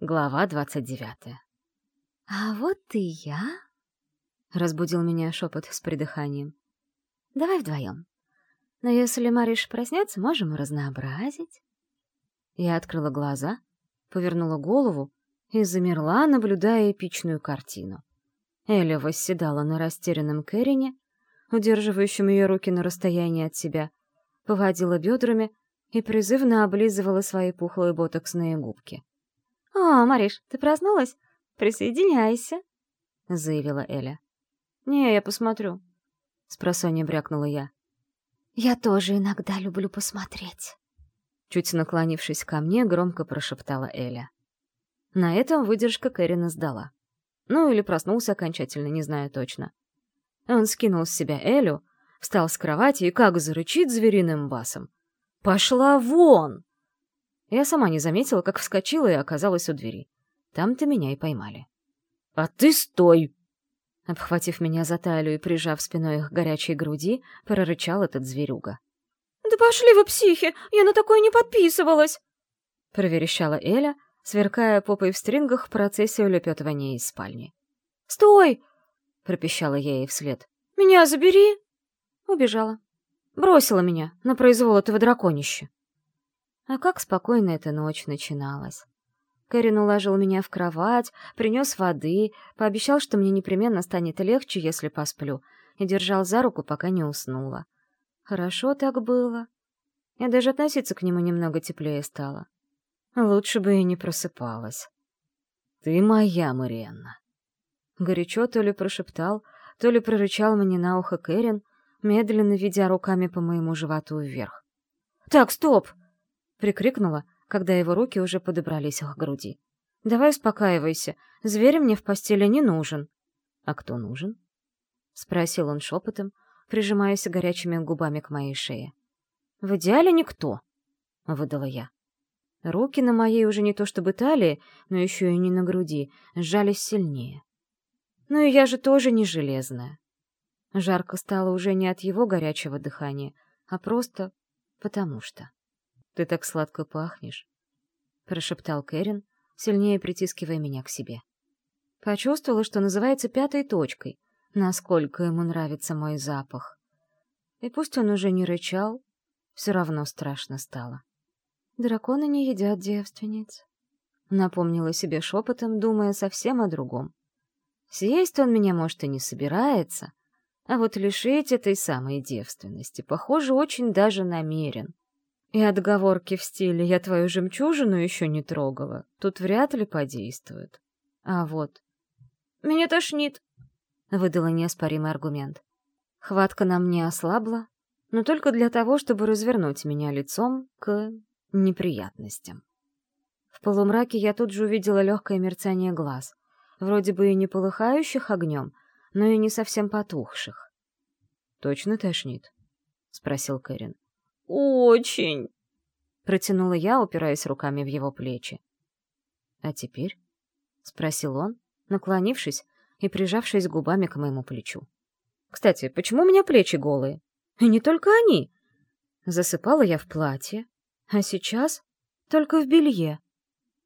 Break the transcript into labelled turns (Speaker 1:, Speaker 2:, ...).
Speaker 1: Глава двадцать девятая.
Speaker 2: «А вот и я», — разбудил меня шепот с придыханием. «Давай вдвоем. Но если Мариш проснется, можем разнообразить». Я открыла глаза, повернула голову и замерла, наблюдая эпичную картину. Эля восседала на растерянном Кэрине, удерживающем ее руки на расстоянии от себя, поводила бедрами и призывно облизывала свои пухлые ботоксные губки. «О, Мариш, ты проснулась? Присоединяйся», — заявила Эля. «Не, я посмотрю», — спросонья брякнула я. «Я тоже иногда люблю посмотреть», — чуть наклонившись ко мне, громко прошептала Эля. На этом выдержка Кэрина сдала. Ну, или проснулся окончательно, не знаю точно. Он скинул с себя Элю, встал с кровати и как зарычит звериным басом. «Пошла вон!» Я сама не заметила, как вскочила и оказалась у двери. Там-то меня и поймали. «А ты стой!» Обхватив меня за талию и прижав спиной к горячей груди, прорычал этот зверюга.
Speaker 3: «Да пошли вы, психи! Я на такое не подписывалась!»
Speaker 1: Проверещала Эля, сверкая попой в стрингах в процессе улепетывания из спальни.
Speaker 3: «Стой!»
Speaker 1: — пропищала я ей вслед.
Speaker 3: «Меня забери!»
Speaker 1: Убежала. Бросила меня на произвол этого драконища. А как спокойно эта ночь начиналась. Кэрин уложил меня в кровать, принес воды, пообещал, что мне непременно станет легче, если посплю, и держал за руку, пока не уснула. Хорошо так было. Я даже относиться к нему немного теплее стала. Лучше бы и не просыпалась. «Ты моя, Мариэнна!» Горячо то ли прошептал, то ли прорычал мне на ухо Кэрин, медленно ведя руками по моему животу вверх. «Так, стоп!» Прикрикнула, когда его руки уже подобрались к груди. «Давай успокаивайся, зверь мне в постели не нужен». «А кто нужен?» — спросил он шепотом, прижимаясь горячими губами к моей шее. «В идеале никто», — выдала я. Руки на моей уже не то чтобы талии, но еще и не на груди, сжались сильнее. Ну и я же тоже не железная. Жарко стало уже не от его горячего дыхания, а просто потому что. «Ты так сладко пахнешь», — прошептал Кэрин, сильнее притискивая меня к себе. Почувствовала, что называется пятой точкой, насколько ему нравится мой запах. И пусть он уже не рычал, все равно страшно стало. «Драконы не едят девственниц», — напомнила себе шепотом, думая совсем о другом. «Съесть он меня, может, и не собирается, а вот лишить этой самой девственности, похоже, очень даже намерен. И отговорки в стиле «я твою жемчужину еще не трогала» тут вряд ли подействуют. А вот...
Speaker 3: «Меня тошнит», —
Speaker 1: выдала неоспоримый аргумент. Хватка на мне ослабла, но только для того, чтобы развернуть меня лицом к неприятностям. В полумраке я тут же увидела легкое мерцание глаз, вроде бы и не полыхающих огнем, но и не совсем потухших. «Точно тошнит?» — спросил Кэрин.
Speaker 3: «Очень!»
Speaker 1: — протянула я, упираясь руками в его плечи. «А теперь?» — спросил он, наклонившись и прижавшись губами к моему плечу. «Кстати, почему у меня плечи голые? И не только они!» Засыпала я в платье, а сейчас только в белье.